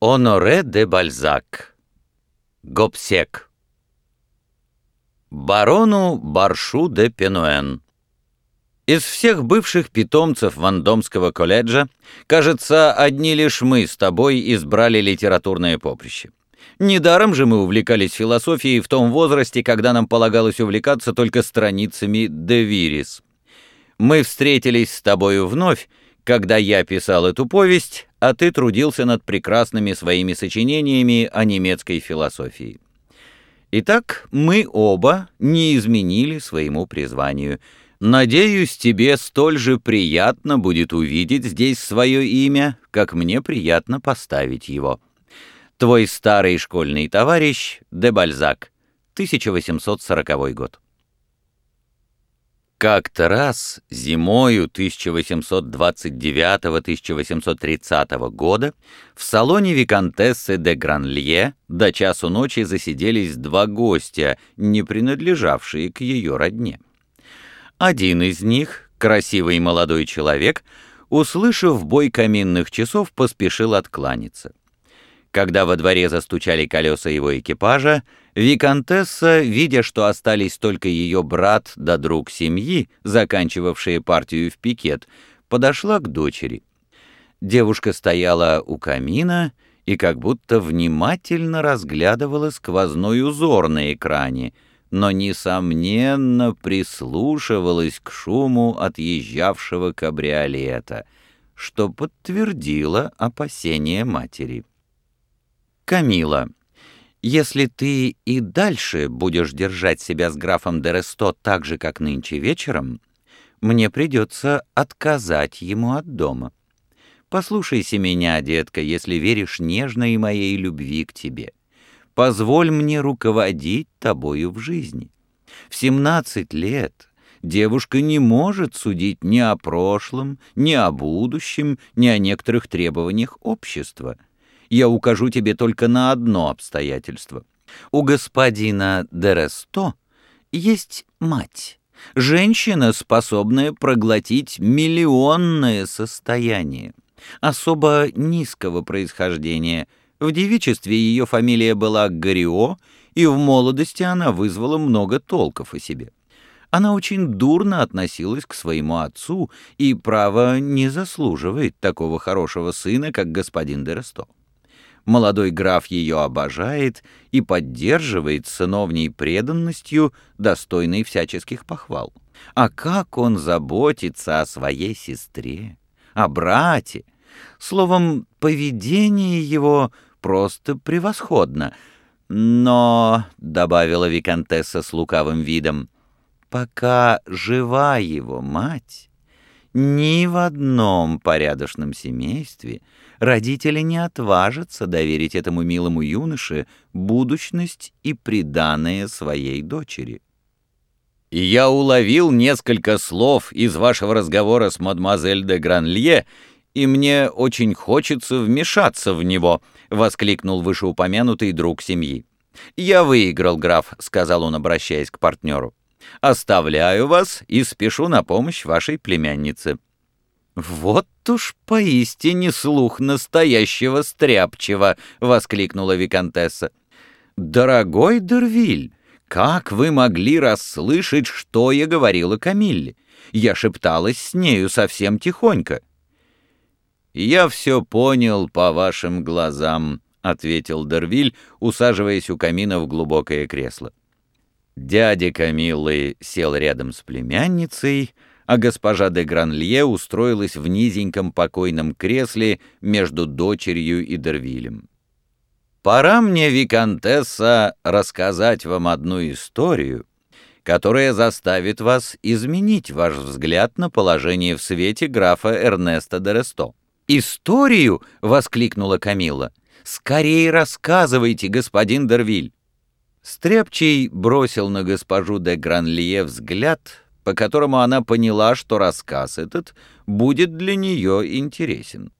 Оноре де Бальзак. Гобсек. Барону Баршу де Пенуэн. Из всех бывших питомцев Вандомского колледжа, кажется, одни лишь мы с тобой избрали литературное поприще. Недаром же мы увлекались философией в том возрасте, когда нам полагалось увлекаться только страницами «De Viris». Мы встретились с тобою вновь, когда я писал эту повесть, а ты трудился над прекрасными своими сочинениями о немецкой философии. Итак, мы оба не изменили своему призванию. Надеюсь, тебе столь же приятно будет увидеть здесь свое имя, как мне приятно поставить его. Твой старый школьный товарищ Де Бальзак, 1840 год. Как-то раз зимою 1829-1830 года в салоне виконтессы де Гранлье до часу ночи засиделись два гостя, не принадлежавшие к ее родне. Один из них, красивый молодой человек, услышав бой каминных часов, поспешил откланяться. Когда во дворе застучали колеса его экипажа, Викантесса, видя, что остались только ее брат да друг семьи, заканчивавшие партию в пикет, подошла к дочери. Девушка стояла у камина и как будто внимательно разглядывала сквозной узор на экране, но, несомненно, прислушивалась к шуму отъезжавшего кабриолета, что подтвердило опасения матери. Камила, если ты и дальше будешь держать себя с графом Дересто так же, как нынче вечером, мне придется отказать ему от дома. Послушайся меня, детка, если веришь нежной моей любви к тебе. Позволь мне руководить тобою в жизни. В семнадцать лет девушка не может судить ни о прошлом, ни о будущем, ни о некоторых требованиях общества — я укажу тебе только на одно обстоятельство. У господина Дересто есть мать, женщина, способная проглотить миллионное состояние, особо низкого происхождения. В девичестве ее фамилия была Горио, и в молодости она вызвала много толков о себе. Она очень дурно относилась к своему отцу и, право, не заслуживает такого хорошего сына, как господин Дересто. Молодой граф ее обожает и поддерживает сыновней преданностью, достойной всяческих похвал. А как он заботится о своей сестре, о брате! Словом, поведение его просто превосходно. Но, — добавила виконтесса с лукавым видом, — пока жива его мать, ни в одном порядочном семействе — родители не отважатся доверить этому милому юноше будущность и приданное своей дочери. И я уловил несколько слов из вашего разговора с мадемуазель де Гранлье, и мне очень хочется вмешаться в него», — воскликнул вышеупомянутый друг семьи. «Я выиграл, граф», — сказал он, обращаясь к партнеру. «Оставляю вас и спешу на помощь вашей племяннице». «Вот уж поистине слух настоящего стряпчего!» — воскликнула Викантесса. «Дорогой Дервиль, как вы могли расслышать, что я говорила Камилле? Я шепталась с нею совсем тихонько». «Я все понял по вашим глазам», — ответил Дервиль, усаживаясь у камина в глубокое кресло. Дядя Камиллы сел рядом с племянницей, — а госпожа де Гранлье устроилась в низеньком покойном кресле между дочерью и Дервилем. «Пора мне, Викантесса, рассказать вам одну историю, которая заставит вас изменить ваш взгляд на положение в свете графа Эрнеста де Ресто». «Историю?» — воскликнула Камила. «Скорее рассказывайте, господин Дервиль». Стряпчий бросил на госпожу де Гранлие взгляд, по которому она поняла, что рассказ этот будет для нее интересен.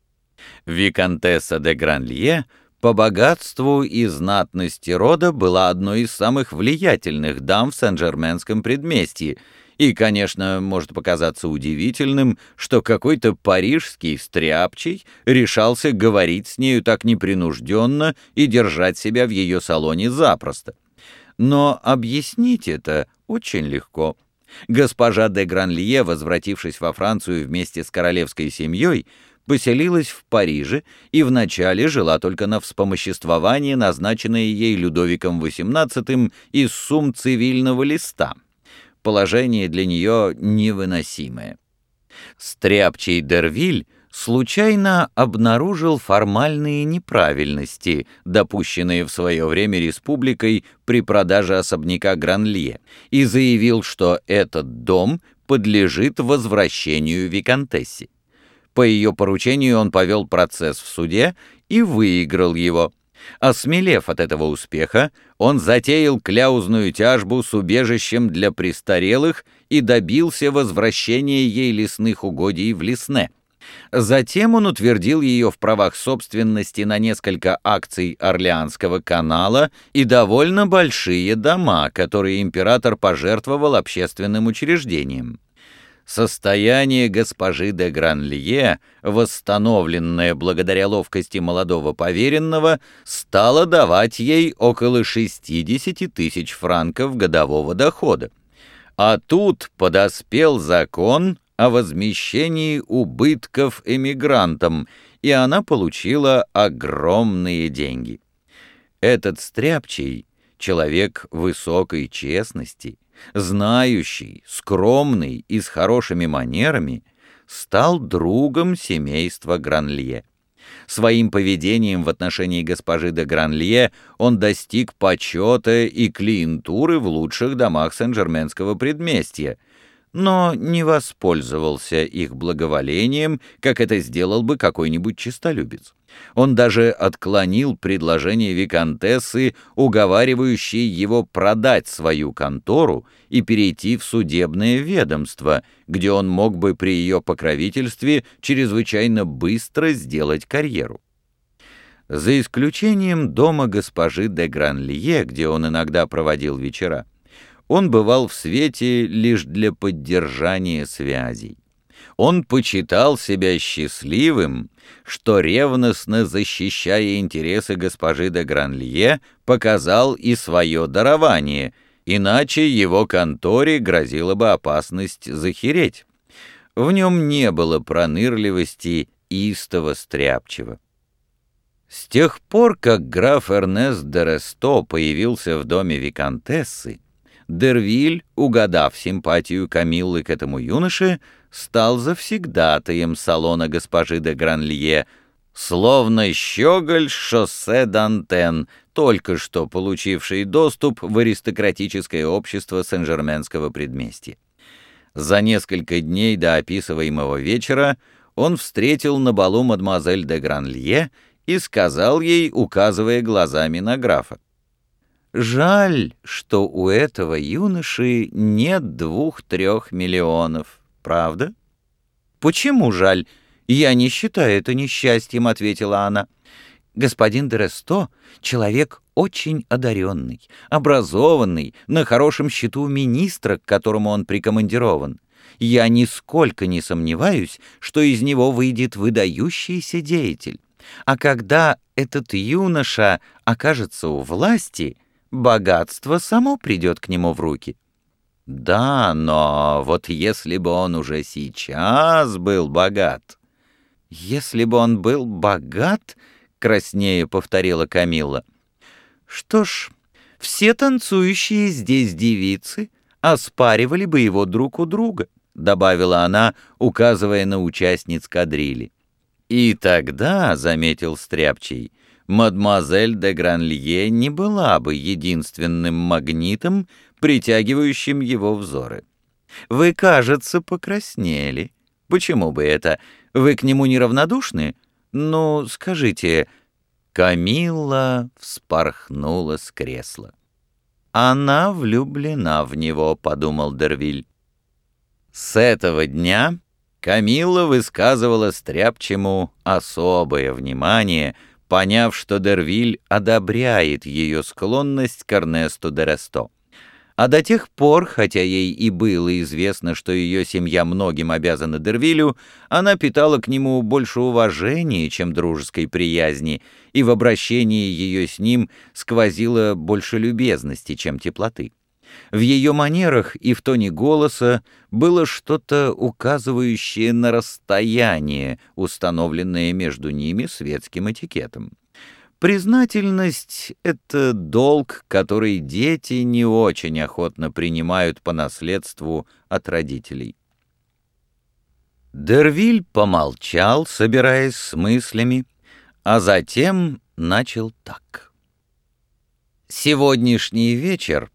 Викантесса де Гранлье по богатству и знатности рода была одной из самых влиятельных дам в Сен-Жерменском предместье, И, конечно, может показаться удивительным, что какой-то парижский стряпчий решался говорить с нею так непринужденно и держать себя в ее салоне запросто. Но объяснить это очень легко. Госпожа де Гранлие, возвратившись во Францию вместе с королевской семьей, поселилась в Париже и вначале жила только на вспомоществование, назначенное ей Людовиком XVIII из сумм цивильного листа — положение для нее невыносимое. Стряпчий Дервиль случайно обнаружил формальные неправильности, допущенные в свое время республикой при продаже особняка Гранлье, и заявил, что этот дом подлежит возвращению Викантессе. По ее поручению он повел процесс в суде и выиграл его. Осмелев от этого успеха, он затеял кляузную тяжбу с убежищем для престарелых и добился возвращения ей лесных угодий в Лесне. Затем он утвердил ее в правах собственности на несколько акций Орлеанского канала и довольно большие дома, которые император пожертвовал общественным учреждениям. Состояние госпожи де Гранлье, восстановленное благодаря ловкости молодого поверенного, стало давать ей около 60 тысяч франков годового дохода. А тут подоспел закон о возмещении убытков эмигрантам, и она получила огромные деньги. Этот стряпчий, человек высокой честности, знающий, скромный и с хорошими манерами, стал другом семейства Гранлье. Своим поведением в отношении госпожи де Гранлье он достиг почета и клиентуры в лучших домах Сен-Жерменского предместья, но не воспользовался их благоволением, как это сделал бы какой-нибудь честолюбец. Он даже отклонил предложение виконтессы, уговаривающей его продать свою контору и перейти в судебное ведомство, где он мог бы при ее покровительстве чрезвычайно быстро сделать карьеру. За исключением дома госпожи де Гранлие, где он иногда проводил вечера, он бывал в свете лишь для поддержания связей. Он почитал себя счастливым, что ревностно защищая интересы госпожи де Гранлье, показал и свое дарование, иначе его конторе грозила бы опасность захереть. В нем не было пронырливости истово стряпчиво. С тех пор, как граф Эрнест де Ресто появился в доме виконтессы, Дервиль, угадав симпатию Камиллы к этому юноше, стал завсегдатаем салона госпожи де Гранлье, словно щеголь шоссе Дантен, только что получивший доступ в аристократическое общество Сен-Жерменского предместья. За несколько дней до описываемого вечера он встретил на балу мадемуазель де Гранлье и сказал ей, указывая глазами на графа, Жаль, что у этого юноши нет двух-трех миллионов, правда? Почему жаль? Я не считаю это несчастьем, ответила она. Господин Дересто — человек очень одаренный, образованный, на хорошем счету министра, к которому он прикомандирован. Я нисколько не сомневаюсь, что из него выйдет выдающийся деятель. А когда этот юноша окажется у власти — богатство само придет к нему в руки. Да, но вот если бы он уже сейчас был богат... Если бы он был богат, краснее повторила Камилла. Что ж, все танцующие здесь девицы оспаривали бы его друг у друга, добавила она, указывая на участниц кадрили. И тогда, заметил Стряпчий, мадемуазель де Гранлье не была бы единственным магнитом, притягивающим его взоры. «Вы, кажется, покраснели. Почему бы это? Вы к нему неравнодушны? Ну, скажите...» Камилла вспорхнула с кресла. «Она влюблена в него», — подумал Дервиль. С этого дня Камилла высказывала Стряпчему особое внимание — поняв, что Дервиль одобряет ее склонность к Эрнесту де Ресто. А до тех пор, хотя ей и было известно, что ее семья многим обязана Дервилю, она питала к нему больше уважения, чем дружеской приязни, и в обращении ее с ним сквозило больше любезности, чем теплоты. В ее манерах и в тоне голоса было что-то указывающее на расстояние, установленное между ними светским этикетом. Признательность — это долг, который дети не очень охотно принимают по наследству от родителей. Дервиль помолчал, собираясь с мыслями, а затем начал так. «Сегодняшний вечер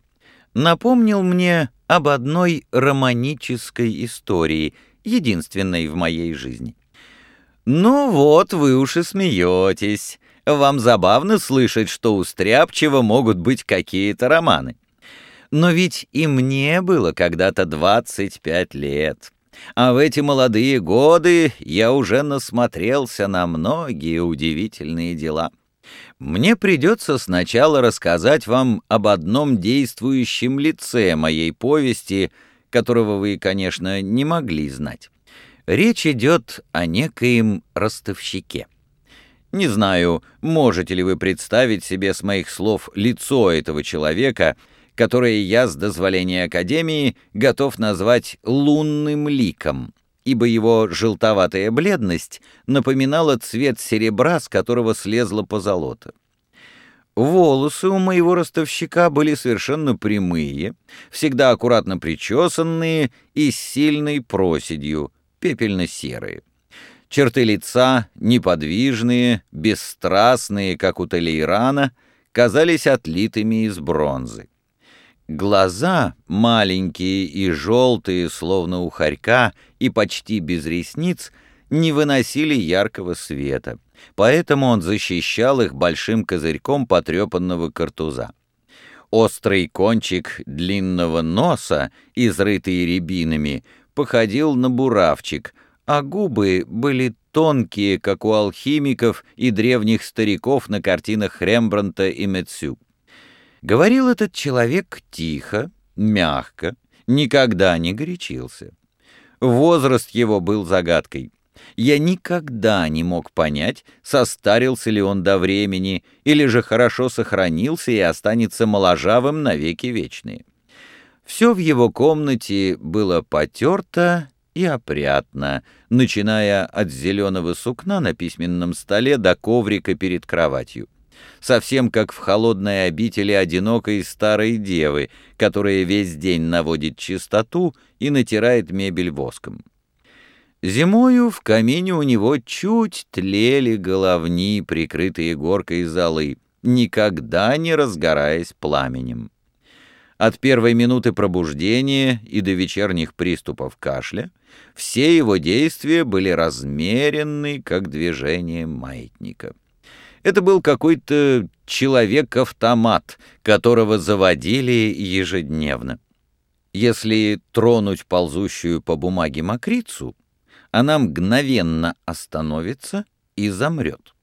напомнил мне об одной романической истории, единственной в моей жизни. Ну вот, вы уж и смеетесь». Вам забавно слышать, что у Стряпчева могут быть какие-то романы. Но ведь и мне было когда-то 25 лет. А в эти молодые годы я уже насмотрелся на многие удивительные дела. Мне придется сначала рассказать вам об одном действующем лице моей повести, которого вы, конечно, не могли знать. Речь идет о некоем ростовщике. Не знаю, можете ли вы представить себе с моих слов лицо этого человека, которое я с дозволения Академии готов назвать лунным ликом, ибо его желтоватая бледность напоминала цвет серебра, с которого слезла позолота. Волосы у моего ростовщика были совершенно прямые, всегда аккуратно причесанные и с сильной проседью, пепельно-серые. Черты лица, неподвижные, бесстрастные, как у Толейрана, казались отлитыми из бронзы. Глаза, маленькие и желтые, словно у хорька, и почти без ресниц, не выносили яркого света, поэтому он защищал их большим козырьком потрепанного картуза. Острый кончик длинного носа, изрытый рябинами, походил на буравчик, а губы были тонкие, как у алхимиков и древних стариков на картинах Рембранта и Мецю. Говорил этот человек тихо, мягко, никогда не горячился. Возраст его был загадкой. Я никогда не мог понять, состарился ли он до времени, или же хорошо сохранился и останется моложавым навеки вечные. Все в его комнате было потерто и опрятно, начиная от зеленого сукна на письменном столе до коврика перед кроватью. Совсем как в холодной обители одинокой старой девы, которая весь день наводит чистоту и натирает мебель воском. Зимою в камине у него чуть тлели головни, прикрытые горкой золы, никогда не разгораясь пламенем. От первой минуты пробуждения и до вечерних приступов кашля все его действия были размеренны, как движение маятника. Это был какой-то человек-автомат, которого заводили ежедневно. Если тронуть ползущую по бумаге мокрицу, она мгновенно остановится и замрет.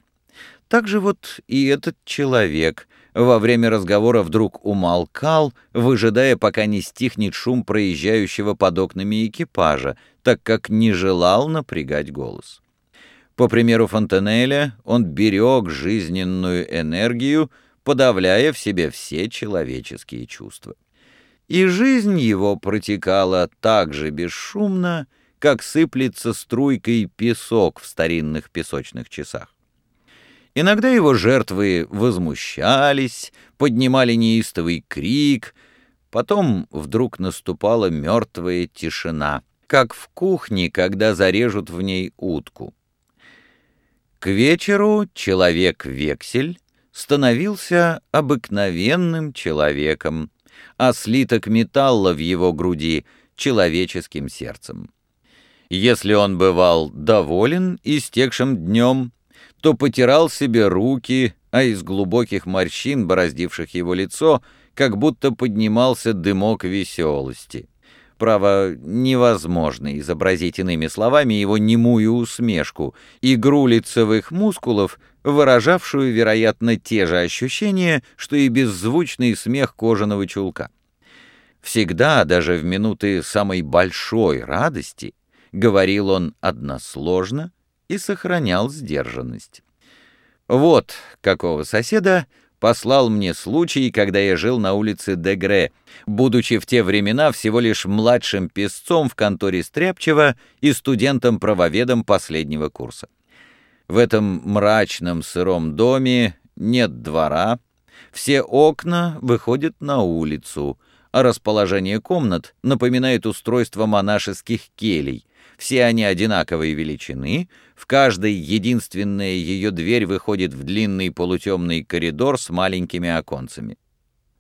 Так же вот и этот человек во время разговора вдруг умолкал, выжидая, пока не стихнет шум проезжающего под окнами экипажа, так как не желал напрягать голос. По примеру Фонтенеля, он берег жизненную энергию, подавляя в себе все человеческие чувства. И жизнь его протекала так же бесшумно, как сыплется струйкой песок в старинных песочных часах. Иногда его жертвы возмущались, поднимали неистовый крик, потом вдруг наступала мертвая тишина, как в кухне, когда зарежут в ней утку. К вечеру человек-вексель становился обыкновенным человеком, а слиток металла в его груди — человеческим сердцем. Если он бывал доволен истекшим днем, то потирал себе руки, а из глубоких морщин, бороздивших его лицо, как будто поднимался дымок веселости. Право, невозможно изобразить иными словами его немую усмешку, игру лицевых мускулов, выражавшую, вероятно, те же ощущения, что и беззвучный смех кожаного чулка. Всегда, даже в минуты самой большой радости, говорил он односложно и сохранял сдержанность. Вот какого соседа послал мне случай, когда я жил на улице Дегре, будучи в те времена всего лишь младшим песцом в конторе Стряпчева и студентом-правоведом последнего курса. В этом мрачном сыром доме нет двора, все окна выходят на улицу, а расположение комнат напоминает устройство монашеских келей, все они одинаковой величины, в каждой единственная ее дверь выходит в длинный полутемный коридор с маленькими оконцами.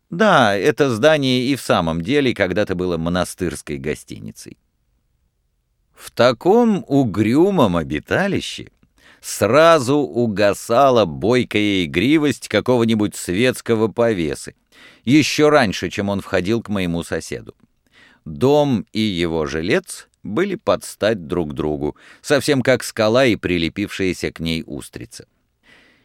Да, это здание и в самом деле когда-то было монастырской гостиницей. В таком угрюмом обиталище сразу угасала бойкая игривость какого-нибудь светского повесы, еще раньше, чем он входил к моему соседу. Дом и его жилец были под стать друг другу, совсем как скала и прилепившаяся к ней устрица.